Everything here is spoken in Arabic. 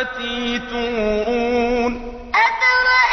التي تورون أفرأيتم